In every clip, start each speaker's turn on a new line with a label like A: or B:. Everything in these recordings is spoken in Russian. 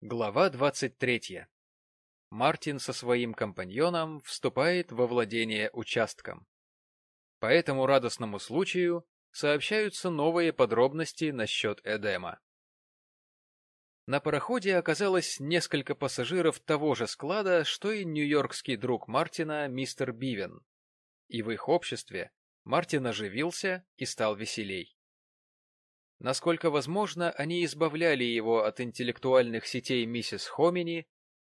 A: Глава 23. Мартин со своим компаньоном вступает во владение участком. По этому радостному случаю сообщаются новые подробности насчет Эдема. На пароходе оказалось несколько пассажиров того же склада, что и нью-йоркский друг Мартина, мистер Бивен. И в их обществе Мартин оживился и стал веселей. Насколько возможно, они избавляли его от интеллектуальных сетей миссис Хомини,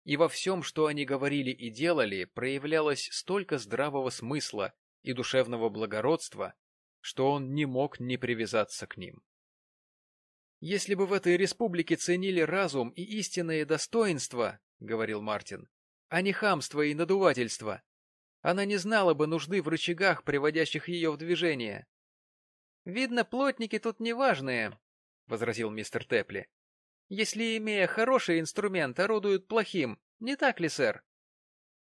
A: и во всем, что они говорили и делали, проявлялось столько здравого смысла и душевного благородства, что он не мог не привязаться к ним. «Если бы в этой республике ценили разум и истинное достоинство, — говорил Мартин, — а не хамство и надувательство, она не знала бы нужды в рычагах, приводящих ее в движение. Видно, плотники тут неважные, — возразил мистер Тепли. — Если, имея хороший инструмент, орудуют плохим, не так ли, сэр?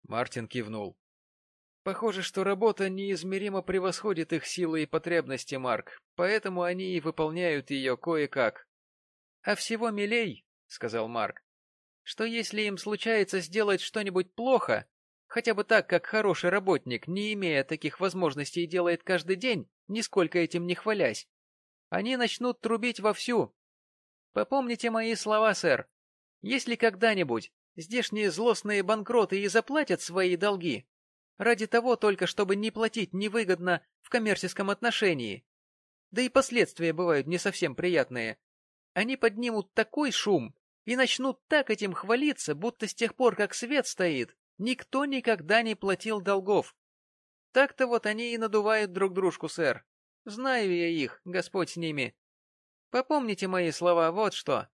A: Мартин кивнул. — Похоже, что работа неизмеримо превосходит их силы и потребности, Марк, поэтому они и выполняют ее кое-как. — А всего милей, — сказал Марк, — что если им случается сделать что-нибудь плохо, хотя бы так, как хороший работник, не имея таких возможностей, делает каждый день, нисколько этим не хвалясь, они начнут трубить вовсю. Попомните мои слова, сэр. Если когда-нибудь здешние злостные банкроты и заплатят свои долги, ради того только, чтобы не платить невыгодно в коммерческом отношении, да и последствия бывают не совсем приятные, они поднимут такой шум и начнут так этим хвалиться, будто с тех пор, как свет стоит, никто никогда не платил долгов. Так-то вот они и надувают друг дружку, сэр. Знаю я их, Господь с ними. Попомните мои слова, вот что.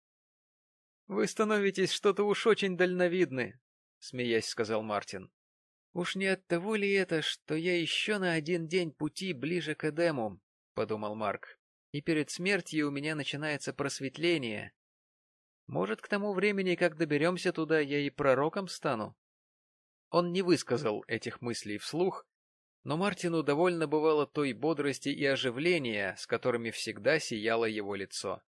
A: — Вы становитесь что-то уж очень дальновидны, — смеясь сказал Мартин. — Уж не от того ли это, что я еще на один день пути ближе к Эдему, — подумал Марк, — и перед смертью у меня начинается просветление. Может, к тому времени, как доберемся туда, я и пророком стану? Он не высказал этих мыслей вслух, но Мартину довольно бывало той бодрости и оживления, с которыми всегда сияло его лицо.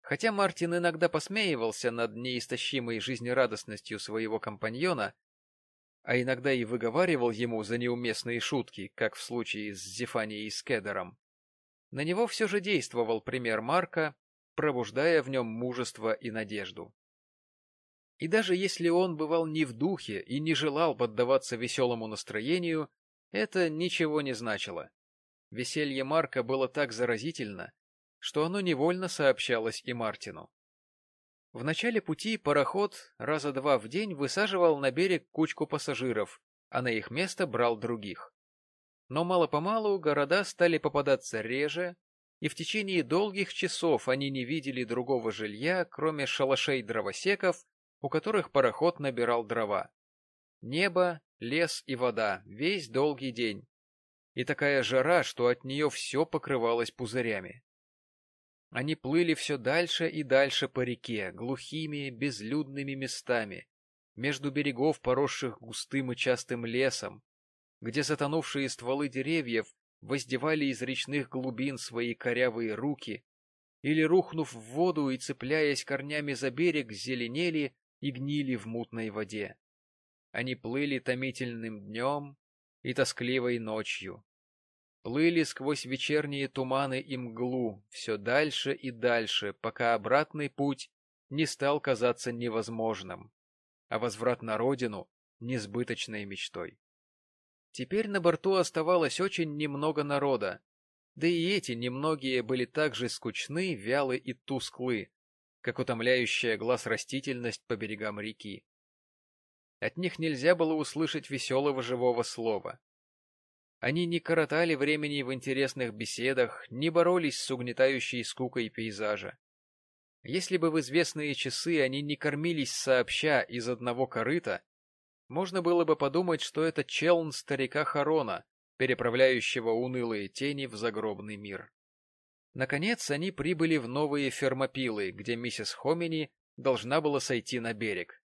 A: Хотя Мартин иногда посмеивался над неистощимой жизнерадостностью своего компаньона, а иногда и выговаривал ему за неуместные шутки, как в случае с Зефанией Скедером, на него все же действовал пример Марка, пробуждая в нем мужество и надежду. И даже если он бывал не в духе и не желал поддаваться веселому настроению, это ничего не значило. Веселье Марка было так заразительно, что оно невольно сообщалось и Мартину. В начале пути пароход раза два в день высаживал на берег кучку пассажиров, а на их место брал других. Но мало-помалу города стали попадаться реже, и в течение долгих часов они не видели другого жилья, кроме шалашей дровосеков, у которых пароход набирал дрова. Небо, лес и вода весь долгий день. И такая жара, что от нее все покрывалось пузырями. Они плыли все дальше и дальше по реке, глухими, безлюдными местами, между берегов, поросших густым и частым лесом, где затонувшие стволы деревьев воздевали из речных глубин свои корявые руки, или, рухнув в воду и цепляясь корнями за берег, зеленели и гнили в мутной воде. Они плыли томительным днем и тоскливой ночью. Плыли сквозь вечерние туманы и мглу все дальше и дальше, пока обратный путь не стал казаться невозможным, а возврат на родину — несбыточной мечтой. Теперь на борту оставалось очень немного народа, да и эти немногие были так же скучны, вялы и тусклы, как утомляющая глаз растительность по берегам реки. От них нельзя было услышать веселого живого слова. Они не коротали времени в интересных беседах, не боролись с угнетающей скукой пейзажа. Если бы в известные часы они не кормились сообща из одного корыта, можно было бы подумать, что это челн старика Харона, переправляющего унылые тени в загробный мир. Наконец они прибыли в новые фермопилы, где миссис Хомини должна была сойти на берег.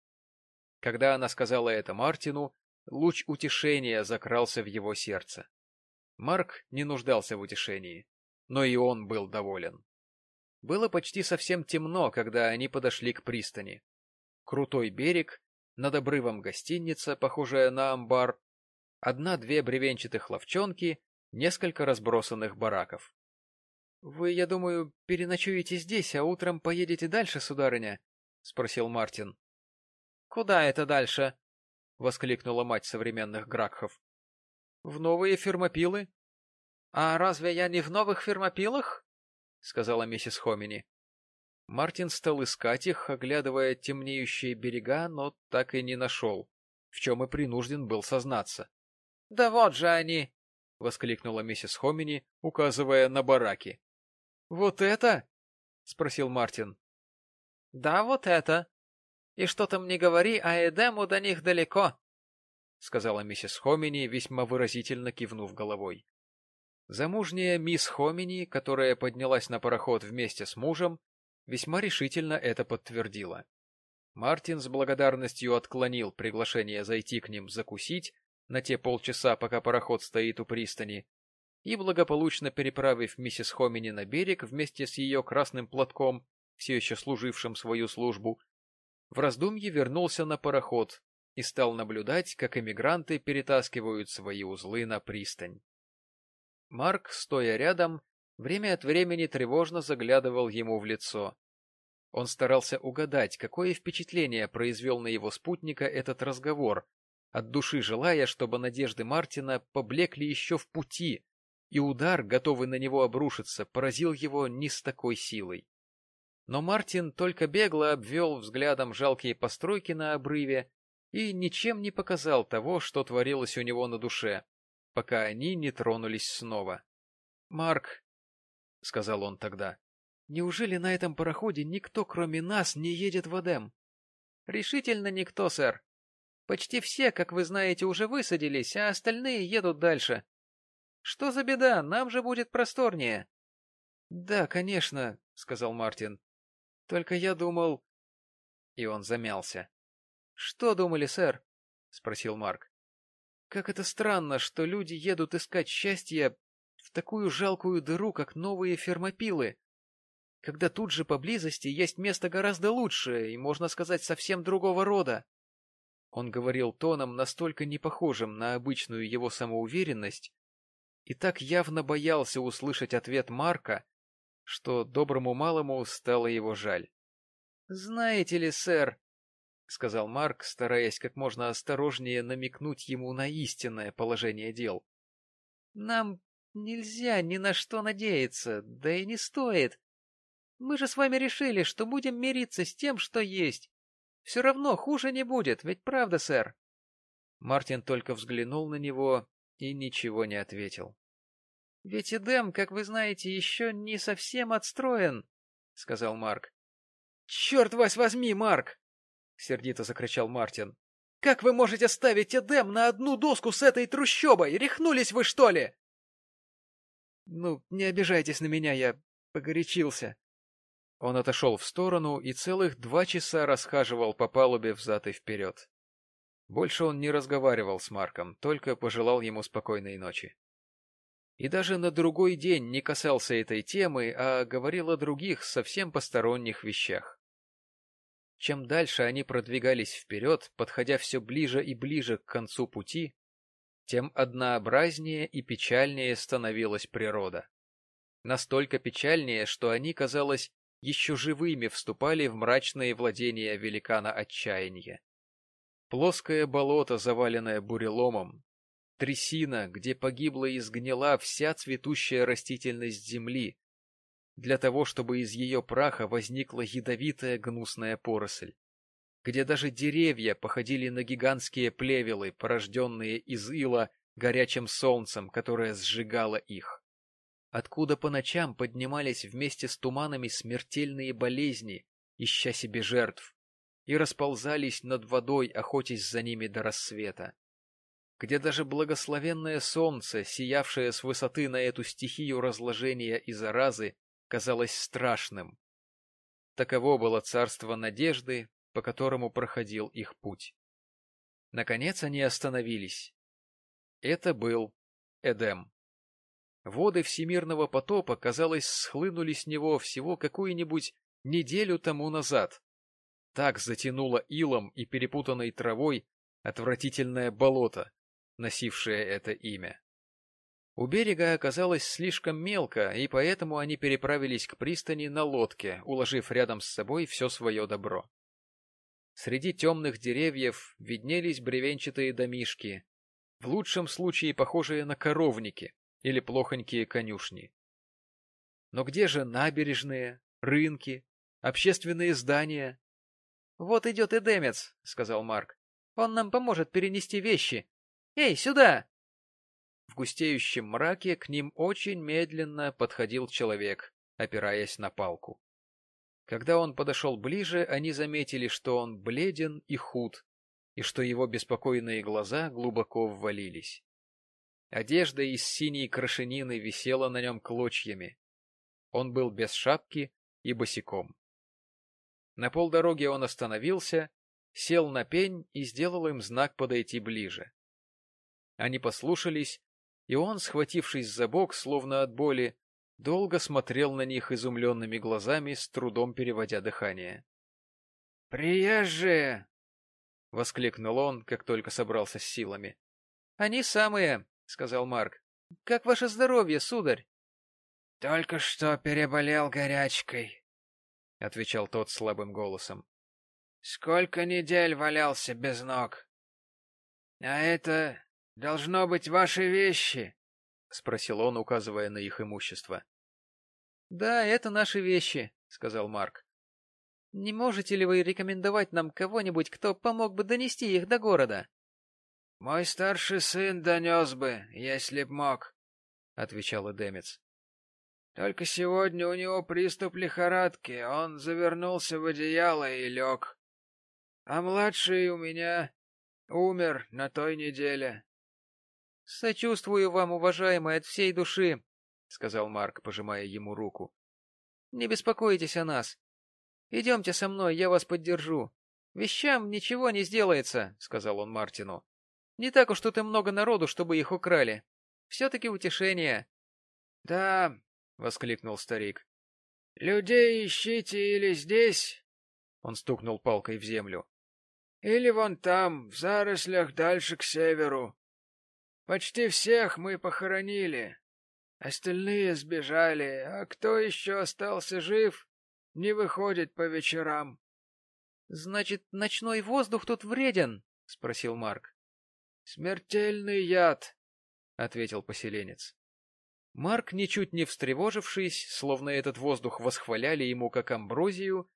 A: Когда она сказала это Мартину, луч утешения закрался в его сердце. Марк не нуждался в утешении, но и он был доволен. Было почти совсем темно, когда они подошли к пристани. крутой берег, над обрывом гостиница, похожая на амбар, одна-две бревенчатых ловчонки, несколько разбросанных бараков. — Вы, я думаю, переночуете здесь, а утром поедете дальше, сударыня? — спросил Мартин. — Куда это дальше? — воскликнула мать современных Гракхов. — В новые фермопилы. — А разве я не в новых фермопилах? — сказала миссис Хомини. Мартин стал искать их, оглядывая темнеющие берега, но так и не нашел, в чем и принужден был сознаться. — Да вот же они! — воскликнула миссис Хомини, указывая на бараки. — Вот это? — спросил Мартин. — Да, вот это. И что там не говори, а Эдему до них далеко, — сказала миссис Хомини, весьма выразительно кивнув головой. Замужняя мисс Хомини, которая поднялась на пароход вместе с мужем, весьма решительно это подтвердила. Мартин с благодарностью отклонил приглашение зайти к ним закусить на те полчаса, пока пароход стоит у пристани, и, благополучно переправив миссис Хомини на берег вместе с ее красным платком, все еще служившим свою службу, в раздумье вернулся на пароход и стал наблюдать, как эмигранты перетаскивают свои узлы на пристань. Марк, стоя рядом, время от времени тревожно заглядывал ему в лицо. Он старался угадать, какое впечатление произвел на его спутника этот разговор, от души желая, чтобы надежды Мартина поблекли еще в пути, и удар, готовый на него обрушиться, поразил его не с такой силой. Но Мартин только бегло обвел взглядом жалкие постройки на обрыве и ничем не показал того, что творилось у него на душе, пока они не тронулись снова. — Марк, — сказал он тогда. — Неужели на этом пароходе никто, кроме нас, не едет в Эдем? — Решительно никто, сэр. Почти все, как вы знаете, уже высадились, а остальные едут дальше. — Что за беда? Нам же будет просторнее. — Да, конечно, — сказал Мартин. — Только я думал... И он замялся. — Что думали, сэр? — спросил Марк. — Как это странно, что люди едут искать счастье в такую жалкую дыру, как новые фермопилы, когда тут же поблизости есть место гораздо лучшее и, можно сказать, совсем другого рода. Он говорил тоном, настолько непохожим на обычную его самоуверенность, и так явно боялся услышать ответ Марка, что доброму малому стало его жаль. — Знаете ли, сэр, — сказал Марк, стараясь как можно осторожнее намекнуть ему на истинное положение дел, — нам Нельзя ни на что надеяться, да и не стоит. Мы же с вами решили, что будем мириться с тем, что есть. Все равно хуже не будет, ведь правда, сэр? Мартин только взглянул на него и ничего не ответил. — Ведь Эдем, как вы знаете, еще не совсем отстроен, — сказал Марк. — Черт вас возьми, Марк! — сердито закричал Мартин. — Как вы можете ставить Эдем на одну доску с этой трущобой? Рехнулись вы, что ли? Ну, не обижайтесь на меня, я погорячился. Он отошел в сторону и целых два часа расхаживал по палубе взад и вперед. Больше он не разговаривал с Марком, только пожелал ему спокойной ночи. И даже на другой день не касался этой темы, а говорил о других, совсем посторонних вещах. Чем дальше они продвигались вперед, подходя все ближе и ближе к концу пути, тем однообразнее и печальнее становилась природа. Настолько печальнее, что они, казалось, еще живыми вступали в мрачные владения великана отчаяния. Плоское болото, заваленное буреломом, трясина, где погибла и сгнила вся цветущая растительность земли, для того, чтобы из ее праха возникла ядовитая гнусная поросль где даже деревья походили на гигантские плевелы, порожденные из ила горячим солнцем, которое сжигало их. Откуда по ночам поднимались вместе с туманами смертельные болезни, ища себе жертв, и расползались над водой, охотясь за ними до рассвета. Где даже благословенное солнце, сиявшее с высоты на эту стихию разложения и заразы, казалось страшным. Таково было царство надежды, по которому проходил их путь. Наконец они остановились. Это был Эдем. Воды всемирного потопа, казалось, схлынули с него всего какую-нибудь неделю тому назад. Так затянуло илом и перепутанной травой отвратительное болото, носившее это имя. У берега оказалось слишком мелко, и поэтому они переправились к пристани на лодке, уложив рядом с собой все свое добро. Среди темных деревьев виднелись бревенчатые домишки, в лучшем случае похожие на коровники или плохонькие конюшни. Но где же набережные, рынки, общественные здания? — Вот идет Эдемец, — сказал Марк. — Он нам поможет перенести вещи. Эй, сюда! В густеющем мраке к ним очень медленно подходил человек, опираясь на палку. Когда он подошел ближе, они заметили, что он бледен и худ, и что его беспокойные глаза глубоко ввалились. Одежда из синей крашенины висела на нем клочьями. Он был без шапки и босиком. На полдороги он остановился, сел на пень и сделал им знак подойти ближе. Они послушались, и он, схватившись за бок, словно от боли, долго смотрел на них изумленными глазами, с трудом переводя дыхание. — Приезжие! — воскликнул он, как только собрался с силами. — Они самые, — сказал Марк. — Как ваше здоровье, сударь? — Только что переболел горячкой, — отвечал тот слабым голосом. — Сколько недель валялся без ног. — А это должно быть ваши вещи, — спросил он, указывая на их имущество. — Да, это наши вещи, — сказал Марк. — Не можете ли вы рекомендовать нам кого-нибудь, кто помог бы донести их до города? — Мой старший сын донес бы, если б мог, — отвечал Эдемец. — Только сегодня у него приступ лихорадки, он завернулся в одеяло и лег. А младший у меня умер на той неделе. — Сочувствую вам, уважаемый, от всей души, — сказал Марк, пожимая ему руку. — Не беспокойтесь о нас. Идемте со мной, я вас поддержу. Вещам ничего не сделается, — сказал он Мартину. — Не так уж тут и много народу, чтобы их украли. Все-таки утешение. — Да, — воскликнул старик. — Людей ищите или здесь, — он стукнул палкой в землю, — или вон там, в зарослях дальше к северу. Почти всех мы похоронили. Остальные сбежали, а кто еще остался жив, не выходит по вечерам. — Значит, ночной воздух тут вреден? — спросил Марк. — Смертельный яд, — ответил поселенец. Марк, ничуть не встревожившись, словно этот воздух восхваляли ему как амброзию,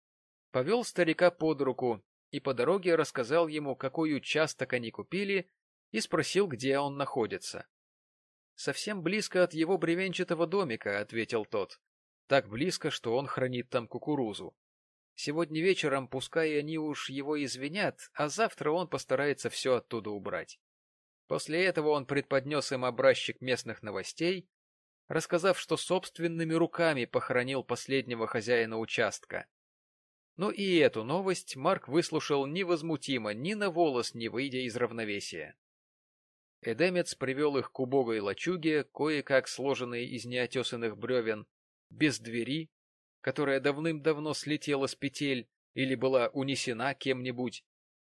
A: повел старика под руку и по дороге рассказал ему, какой участок они купили, и спросил, где он находится. — Совсем близко от его бревенчатого домика, — ответил тот. — Так близко, что он хранит там кукурузу. Сегодня вечером пускай они уж его извинят, а завтра он постарается все оттуда убрать. После этого он предподнес им образчик местных новостей, рассказав, что собственными руками похоронил последнего хозяина участка. Но и эту новость Марк выслушал невозмутимо, ни на волос не выйдя из равновесия. Эдемец привел их к убогой лачуге, кое-как сложенной из неотесанных бревен, без двери, которая давным-давно слетела с петель или была унесена кем-нибудь,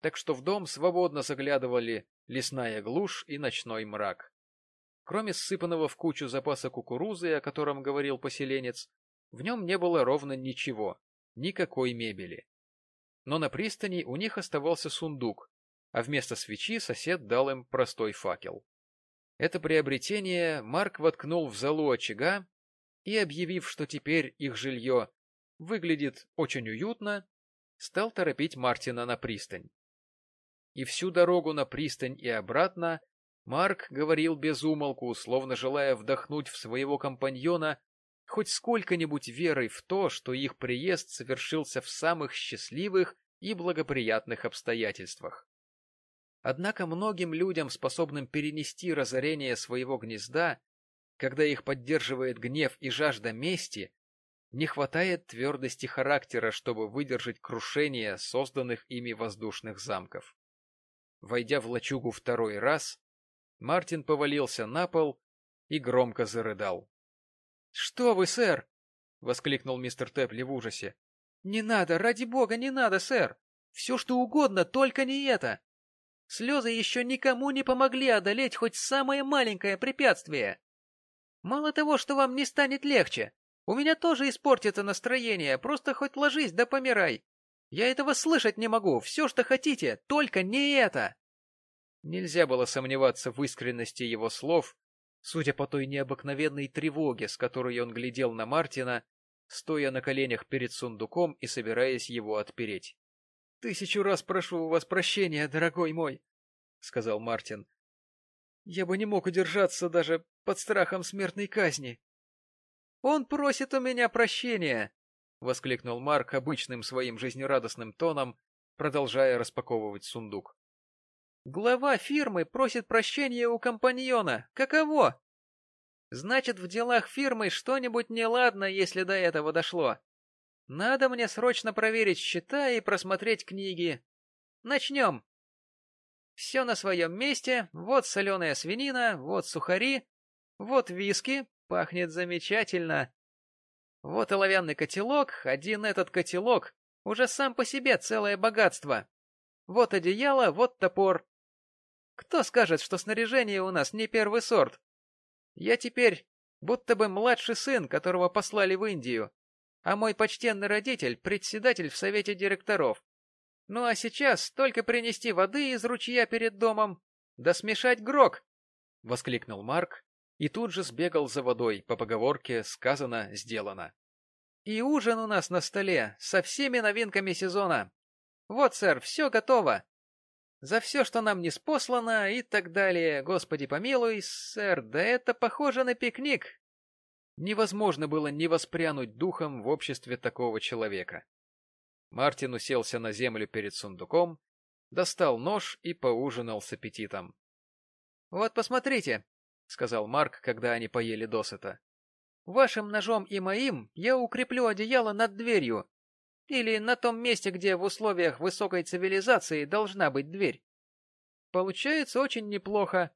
A: так что в дом свободно заглядывали лесная глушь и ночной мрак. Кроме ссыпанного в кучу запаса кукурузы, о котором говорил поселенец, в нем не было ровно ничего, никакой мебели. Но на пристани у них оставался сундук, а вместо свечи сосед дал им простой факел. Это приобретение Марк воткнул в залу очага и, объявив, что теперь их жилье выглядит очень уютно, стал торопить Мартина на пристань. И всю дорогу на пристань и обратно Марк говорил без умолку, словно желая вдохнуть в своего компаньона хоть сколько-нибудь верой в то, что их приезд совершился в самых счастливых и благоприятных обстоятельствах. Однако многим людям, способным перенести разорение своего гнезда, когда их поддерживает гнев и жажда мести, не хватает твердости характера, чтобы выдержать крушение созданных ими воздушных замков. Войдя в лачугу второй раз, Мартин повалился на пол и громко зарыдал. — Что вы, сэр? — воскликнул мистер Тэпли в ужасе. — Не надо, ради бога, не надо, сэр!
B: Все что угодно, только не это. Слезы еще никому не помогли одолеть хоть самое маленькое препятствие. Мало того, что вам не станет легче, у меня тоже испортится настроение, просто хоть ложись да помирай. Я этого слышать не могу, все, что хотите, только не это.
A: Нельзя было сомневаться в искренности его слов, судя по той необыкновенной тревоге, с которой он глядел на Мартина, стоя на коленях перед сундуком и собираясь его отпереть. — Тысячу раз прошу у вас прощения, дорогой мой, — сказал Мартин. — Я бы не мог удержаться даже под страхом смертной казни. — Он просит у меня прощения, — воскликнул Марк обычным своим жизнерадостным тоном, продолжая распаковывать сундук. Глава фирмы просит прощения у компаньона. Каково? Значит, в делах фирмы что-нибудь неладно, если до этого дошло. Надо мне срочно проверить счета и просмотреть книги. Начнем. Все на своем месте. Вот соленая свинина, вот сухари, вот виски. Пахнет замечательно. Вот оловянный котелок. Один этот котелок уже сам по себе целое богатство. Вот одеяло, вот топор. Кто скажет, что снаряжение у нас не первый сорт? Я теперь будто бы младший сын, которого послали в Индию, а мой почтенный родитель — председатель в совете директоров. Ну а сейчас только принести воды из ручья перед домом, да смешать грок! — воскликнул Марк и тут же сбегал за водой, по поговорке «сказано, сделано». И ужин у нас на столе со всеми новинками сезона. Вот, сэр, все готово за все, что нам не спослано и так далее. Господи помилуй, сэр, да это похоже на пикник. Невозможно было не воспрянуть духом в обществе такого человека. Мартин уселся на землю перед сундуком, достал нож и поужинал с аппетитом. — Вот посмотрите, — сказал Марк, когда они поели досыта. — Вашим ножом и моим я укреплю одеяло над дверью, или на том месте, где в условиях высокой цивилизации должна быть дверь. Получается очень неплохо.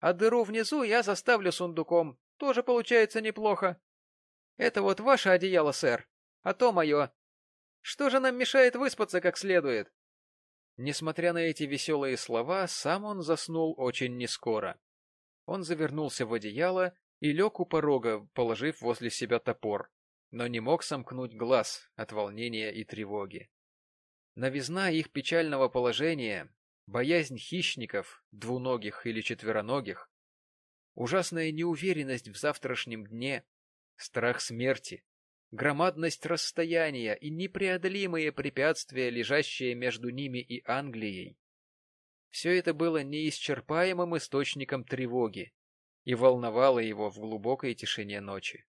A: А дыру внизу я заставлю сундуком. Тоже получается неплохо. Это вот ваше одеяло, сэр, а то мое. Что же нам мешает выспаться как следует? Несмотря на эти веселые слова, сам он заснул очень нескоро. Он завернулся в одеяло и лег у порога, положив возле себя топор но не мог сомкнуть глаз от волнения и тревоги. Новизна их печального положения, боязнь хищников, двуногих или четвероногих, ужасная неуверенность в завтрашнем дне, страх смерти, громадность расстояния и непреодолимые препятствия, лежащие между ними и Англией. Все это было неисчерпаемым источником тревоги и волновало его в глубокой тишине ночи.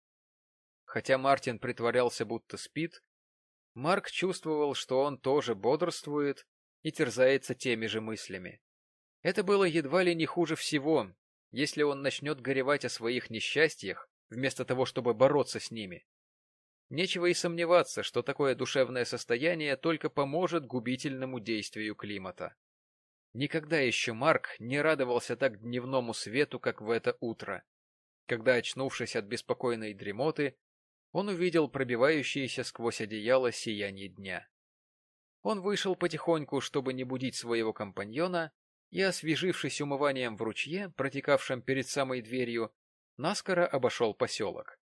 A: Хотя Мартин притворялся, будто спит, Марк чувствовал, что он тоже бодрствует и терзается теми же мыслями. Это было едва ли не хуже всего, если он начнет горевать о своих несчастьях, вместо того, чтобы бороться с ними. Нечего и сомневаться, что такое душевное состояние только поможет губительному действию климата. Никогда еще Марк не радовался так дневному свету, как в это утро, когда, очнувшись от беспокойной дремоты, он увидел пробивающееся сквозь одеяло сияние дня. Он вышел потихоньку, чтобы не будить своего компаньона, и, освежившись умыванием в ручье, протекавшем перед самой дверью, наскоро обошел поселок.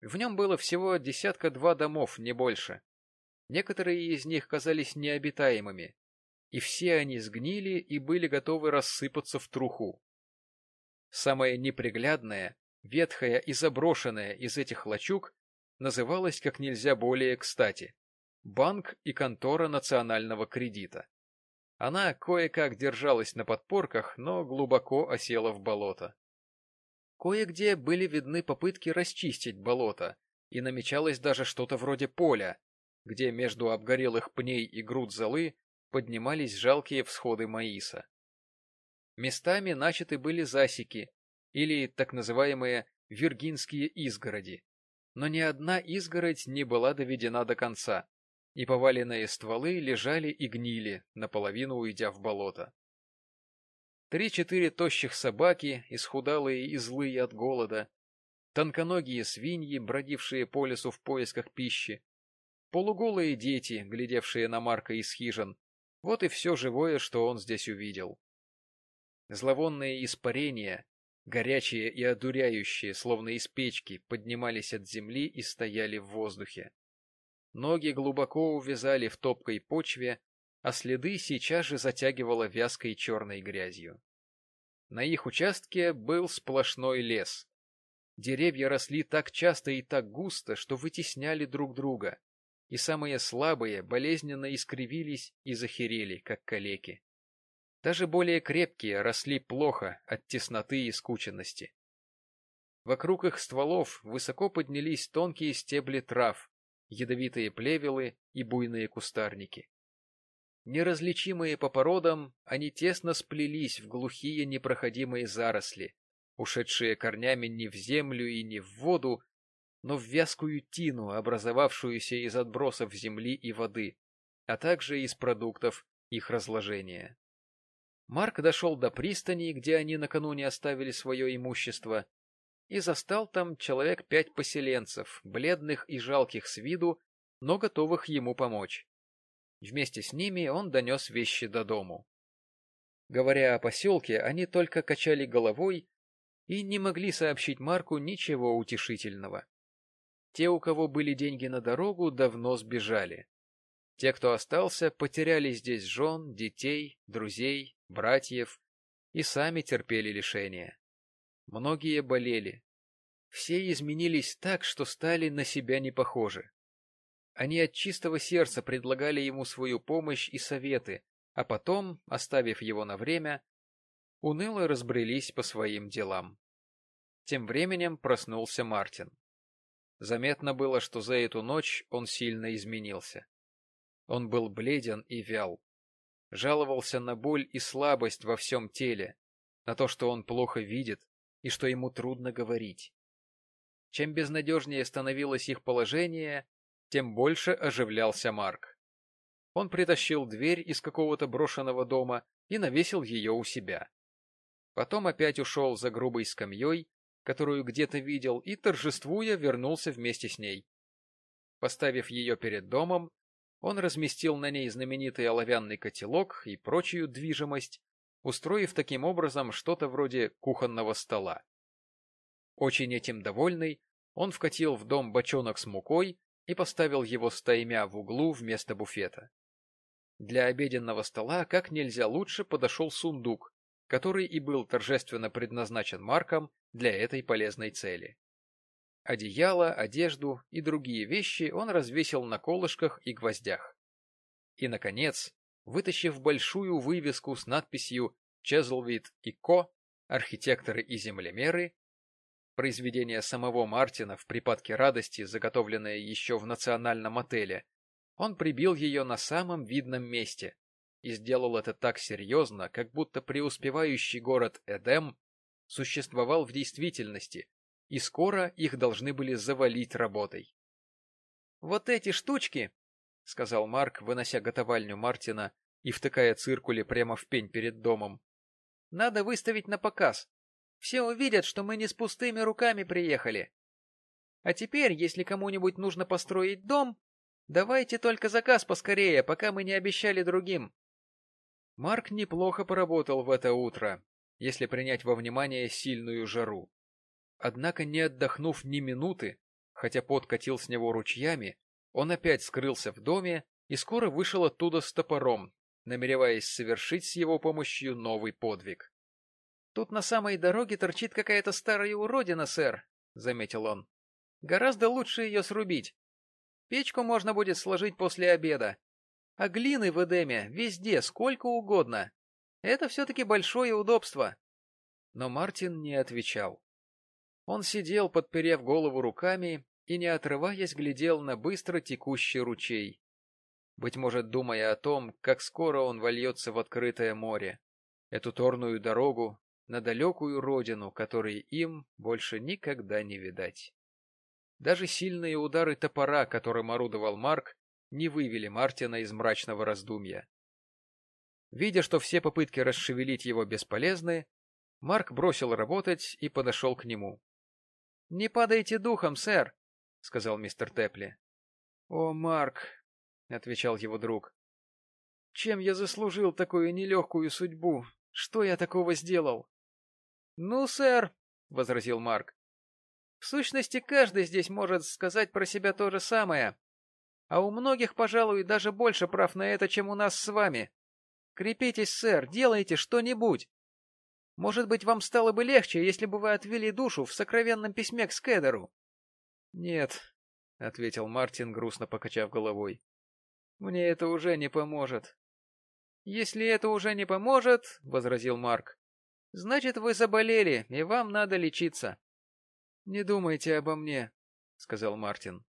A: В нем было всего десятка-два домов, не больше. Некоторые из них казались необитаемыми, и все они сгнили и были готовы рассыпаться в труху. Самое неприглядное ветхая и заброшенная из этих лачуг, называлась как нельзя более кстати — Банк и контора национального кредита. Она кое-как держалась на подпорках, но глубоко осела в болото. Кое-где были видны попытки расчистить болото, и намечалось даже что-то вроде поля, где между обгорелых пней и груд золы поднимались жалкие всходы маиса. Местами начаты были засеки, или так называемые виргинские изгороди. Но ни одна изгородь не была доведена до конца, и поваленные стволы лежали и гнили, наполовину уйдя в болото. Три-четыре тощих собаки, исхудалые и злые от голода, тонконогие свиньи, бродившие по лесу в поисках пищи, полуголые дети, глядевшие на Марка из хижин. Вот и все живое, что он здесь увидел. Зловонные испарения, горячие и одуряющие, словно из печки, поднимались от земли и стояли в воздухе. Ноги глубоко увязали в топкой почве, а следы сейчас же затягивало вязкой черной грязью. На их участке был сплошной лес. Деревья росли так часто и так густо, что вытесняли друг друга, и самые слабые болезненно искривились и захерели, как калеки. Даже более крепкие росли плохо от тесноты и скученности. Вокруг их стволов высоко поднялись тонкие стебли трав, ядовитые плевелы и буйные кустарники. Неразличимые по породам, они тесно сплелись в глухие непроходимые заросли, ушедшие корнями не в землю и не в воду, но в вязкую тину, образовавшуюся из отбросов земли и воды, а также из продуктов их разложения. Марк дошел до пристани, где они накануне оставили свое имущество, и застал там человек пять поселенцев, бледных и жалких с виду, но готовых ему помочь. Вместе с ними он донес вещи до дому. Говоря о поселке, они только качали головой и не могли сообщить Марку ничего утешительного. Те, у кого были деньги на дорогу, давно сбежали. Те, кто остался, потеряли здесь жен, детей, друзей, братьев и сами терпели лишения. Многие болели. Все изменились так, что стали на себя не похожи. Они от чистого сердца предлагали ему свою помощь и советы, а потом, оставив его на время, уныло разбрелись по своим делам. Тем временем проснулся Мартин. Заметно было, что за эту ночь он сильно изменился. Он был бледен и вял. Жаловался на боль и слабость во всем теле, на то, что он плохо видит и что ему трудно говорить. Чем безнадежнее становилось их положение, тем больше оживлялся Марк. Он притащил дверь из какого-то брошенного дома и навесил ее у себя. Потом опять ушел за грубой скамьей которую где-то видел, и, торжествуя, вернулся вместе с ней. Поставив ее перед домом, он разместил на ней знаменитый оловянный котелок и прочую движимость, устроив таким образом что-то вроде кухонного стола. Очень этим довольный, он вкатил в дом бочонок с мукой и поставил его стаймя в углу вместо буфета. Для обеденного стола как нельзя лучше подошел сундук, который и был торжественно предназначен Марком для этой полезной цели. Одеяло, одежду и другие вещи он развесил на колышках и гвоздях. И, наконец, вытащив большую вывеску с надписью «Чезлвид и Ко. Архитекторы и землемеры», произведение самого Мартина в припадке радости, заготовленное еще в национальном отеле, он прибил ее на самом видном месте и сделал это так серьезно, как будто преуспевающий город Эдем существовал в действительности, и скоро их должны были завалить работой. «Вот эти штучки», — сказал Марк, вынося готовальню Мартина и втыкая циркули прямо в пень перед домом, — «надо выставить на показ. Все увидят, что мы не с пустыми руками приехали. А теперь, если кому-нибудь нужно построить дом, давайте только заказ поскорее, пока мы не обещали другим». Марк неплохо поработал в это утро, если принять во внимание сильную жару. Однако, не отдохнув ни минуты, хотя пот катил с него ручьями, он опять скрылся в доме и скоро вышел оттуда с топором, намереваясь совершить с его помощью новый подвиг. — Тут на самой дороге торчит какая-то старая уродина, сэр, — заметил он. — Гораздо лучше ее срубить. Печку можно будет сложить после обеда. А глины в Эдеме везде сколько угодно. Это все-таки большое удобство. Но Мартин не отвечал. Он сидел, подперев голову руками, и, не отрываясь, глядел на быстро текущий ручей. Быть может, думая о том, как скоро он вольется в открытое море, эту торную дорогу, на далекую родину, которой им больше никогда не видать. Даже сильные удары топора, которым орудовал Марк, не вывели Мартина из мрачного раздумья. Видя, что все попытки расшевелить его бесполезны, Марк бросил работать и подошел к нему. — Не падайте духом, сэр, — сказал мистер Тепли. — О, Марк, — отвечал его друг, — чем я заслужил такую нелегкую судьбу? Что я такого сделал? — Ну, сэр, — возразил Марк, — в сущности, каждый здесь может сказать про себя то же самое. А у многих, пожалуй, даже больше прав на это, чем у нас с вами. Крепитесь, сэр, делайте что-нибудь. Может быть, вам стало бы легче, если бы вы отвели душу в сокровенном письме к Скедеру? — Нет, — ответил Мартин, грустно покачав головой. — Мне это уже не поможет. — Если это уже не поможет, — возразил Марк, — значит, вы заболели, и вам надо лечиться. — Не думайте обо мне, — сказал Мартин.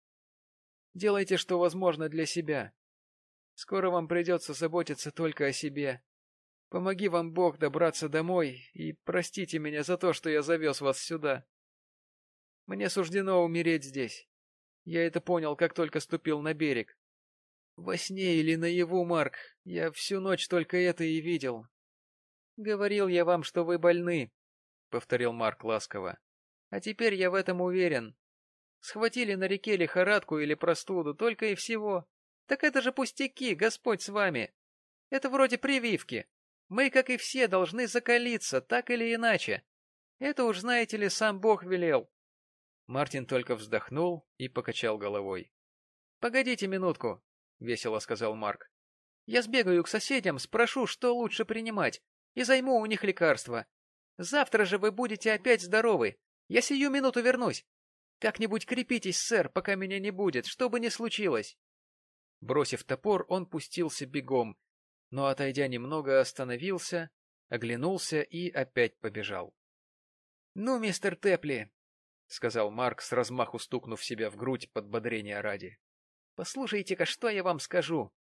A: — Делайте, что возможно для себя. Скоро вам придется заботиться только о себе. Помоги вам Бог добраться домой и простите меня за то, что я завез вас сюда. Мне суждено умереть здесь. Я это понял, как только ступил на берег. Во сне или наяву, Марк, я всю ночь только это и видел. Говорил я вам, что вы больны, — повторил Марк ласково. А теперь я в этом уверен. Схватили на реке лихорадку или простуду, только и всего. Так это же пустяки, Господь с вами. Это вроде прививки. Мы, как и все, должны закалиться, так или иначе. Это уж, знаете ли, сам Бог велел. Мартин только вздохнул и покачал головой. — Погодите минутку, — весело сказал Марк. — Я сбегаю к соседям, спрошу, что лучше принимать, и займу у них лекарства. Завтра же вы будете опять здоровы. Я сию минуту вернусь. Как-нибудь крепитесь, сэр, пока меня не будет, что бы ни случилось. Бросив топор, он пустился бегом, но, отойдя немного, остановился, оглянулся и опять побежал. — Ну, мистер Тепли, — сказал Марк, с размаху стукнув себя в грудь подбодрения ради, — послушайте-ка, что я вам скажу.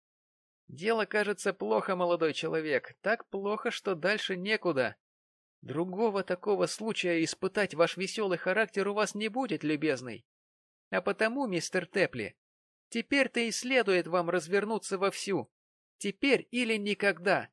A: Дело, кажется, плохо, молодой человек, так плохо, что дальше некуда. Другого такого случая испытать ваш веселый характер у вас не будет, любезный. А потому, мистер Тепли, теперь-то и следует вам развернуться вовсю Теперь или никогда.